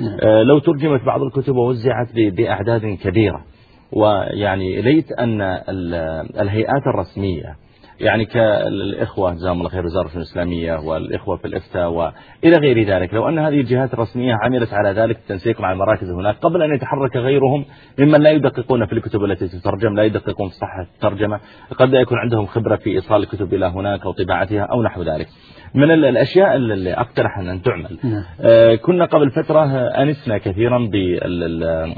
آه، لو ترجمت بعض الكتب ووزعت بأعداد كبيرة. ويعني ليت أن الهيئات الرسمية يعني كالإخوة جزاهم الله خير وزارة الإسلامية والإخوة في الإفتاء وإلى غير ذلك. لو أن هذه الجهات الرسمية عملت على ذلك التنسيق مع المراكز هناك قبل أن يتحرك غيرهم ممن لا يدققون في الكتب التي تترجم لا يدققون في صحة الترجمة قد لا يكون عندهم خبرة في إيصال الكتب إلى هناك أو طباعتها أو نحو ذلك. من الأشياء اللي أقترح أن تعمل. نعم. آه، كنا قبل فترة أنسنا كثيرا بال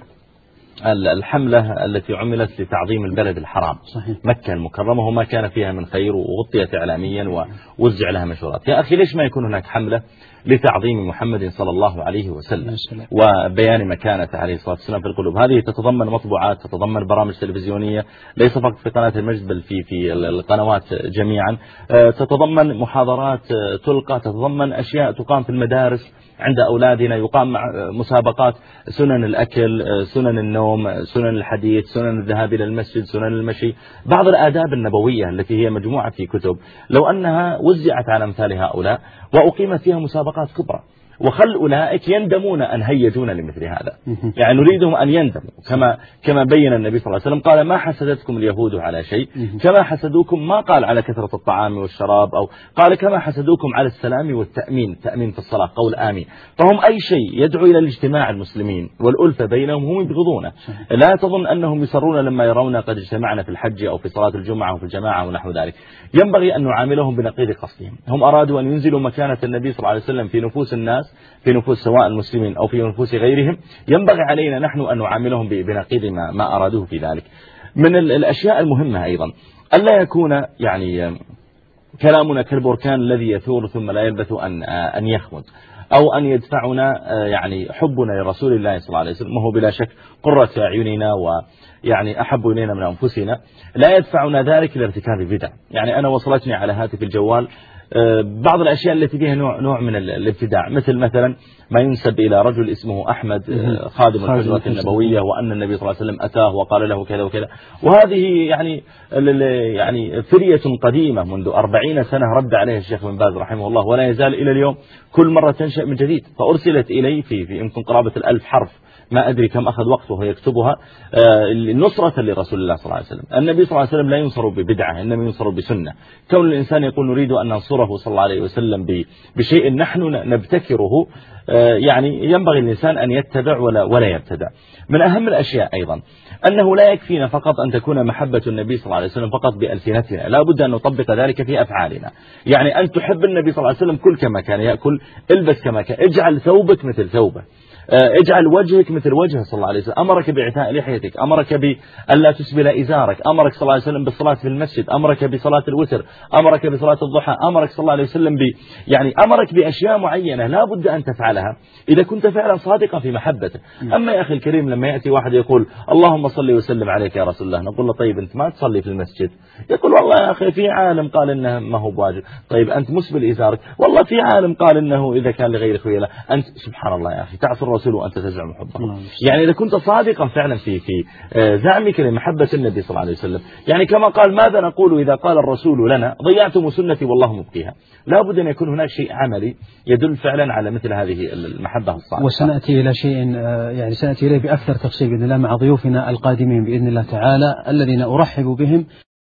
الحملة التي عملت لتعظيم البلد الحرام. صحيح. مكة المكرمة وما كان فيها من خير وغطيت إعلاميا ووزع لها مشورات. يا أخي ليش ما يكون هناك حملة؟ لتعظيم محمد صلى الله عليه وسلم وبيان مكانته عليه الصلاة والسلام في القلوب. هذه تتضمن مطبوعات تتضمن برامج تلفزيونية ليس فقط في قناة المجد بل في في القنوات جميعا. آه، تتضمن محاضرات آه، تلقى تتضمن أشياء تقام في المدارس عند أولادنا يقام مع مسابقات سنن الأكل سنن النوم سنن الحديث سنن الذهاب إلى المسجد سنن المشي. بعض الآداب النبوية التي هي مجموعة في كتب. لو أنها وزعت على أمثال هؤلاء وأقيمت فيها مسابقات كبرى وخل أولئك يندمون أن هيجون لمثل هذا. يعني نريدهم أن يندموا. كما كما بين النبي صلى الله عليه وسلم قال ما حسدتكم اليهود على شيء؟ كما حسدوكم ما قال على كثرة الطعام والشراب أو قال كما حسدوكم على السلام والتأمين تأمين في الصلاة قول آمين. فهم أي شيء يدعو إلى الاجتماع المسلمين والألفة بينهم هم يبغضونه. لا تظن أنهم يسرون لما يرون قد اجتمعنا في الحج أو في صلاة الجمعة أو في الجماعة ونحو ذلك. ينبغي أن نعاملهم بنقيض قصدهم. هم أرادوا أن ينزلوا مكانة النبي صلى الله عليه وسلم في نفوس الناس في نفوس سواء المسلمين أو في نفوس غيرهم ينبغي علينا نحن أن نعاملهم بنقيض ما, ما أرادوه في ذلك. من الأشياء المهمة أيضا ألا يكون يعني كلامنا كالبركان الذي يثور ثم لا يلبث أن, أن يخمد أو أن يدفعنا يعني حبنا لرسول الله صلى الله عليه وسلم وهو بلا شك قرة أعيننا ويعني أحب إلينا من أنفسنا. لا يدفعنا ذلك لارتكاب بدع. يعني أنا وصلتني على هاتف الجوال آه، بعض الأشياء التي فيها نوع, نوع من الابتداع. مثل مثلا ما ينسب إلى رجل اسمه أحمد آه، خادم الحجرة النبوية وأن النبي صلى الله عليه وسلم أتاه وقال له كذا وكذا. وهذه يعني يعني فرية قديمة منذ أربعين سنة رد عليها الشيخ بن باز رحمه الله ولا يزال إلى اليوم كل مرة تنشأ من جديد. فأرسلت إلي في, في يمكن قرابة الألف حرف. ما أدري كم أخذ وقت وهو يكتبها آه، نصرة لرسول الله صلى الله عليه وسلم. النبي صلى الله عليه وسلم لا ينصر ببدعة إنما ينصر بسنة. كون الإنسان يقول نريد أن ننصره صلى الله عليه وسلم بشيء نحن نبتكره آه، يعني ينبغي الإنسان أن يتبع ولا, ولا يبتدع. من أهم الأشياء أيضا أنه لا يكفينا فقط أن تكون محبة النبي صلى الله عليه وسلم فقط بألسنتنا. لا بد أن نطبق ذلك في أفعالنا. يعني أن تحب النبي صلى الله عليه وسلم كل كما كان يأكل البس كما كان اجعل ثوبك مثل ثوبه. اجعل وجهك مثل وجهه صلى الله عليه وسلم. أمرك بإعفاء لحيتك أمرك بألا تسبل إزارك أمرك صلى الله عليه وسلم بالصلاة في المسجد أمرك بصلاة الوتر أمرك بصلاة الضحى أمرك صلى الله عليه وسلم ب يعني أمرك بأشياء معينة لا بد أن تفعلها. إذا كنت فعلا صادقا في محبته. أما يا أخي الكريم لما يأتي واحد يقول اللهم صل وسلم عليك يا رسول الله نقول له طيب أنت ما تصلي في المسجد؟ يقول والله يا أخي في عالم قال إنه ما هو بواجب. طيب أنت مسبل إزارك؟ والله في عالم قال إنه إذا كان لغير خويلة أنت سبحان الله يا أخي تعصر الرسول وأنت تزعم حبه. يعني إذا كنت صادقا فعلا في في آه، زعمك لمحبة النبي صلى الله عليه وسلم. يعني كما قال ماذا نقول إذا قال الرسول لنا؟ ضيعتم سنتي والله مبقيها. لا بد أن يكون هناك شيء عملي يدل فعلا على مثل هذه المحبة الصادقة. وسنأتي إلى شيء آه، يعني سنأتي إليه بأكثر تفصيل بإذن الله مع ضيوفنا القادمين بإذن الله تعالى الذين أرحب بهم.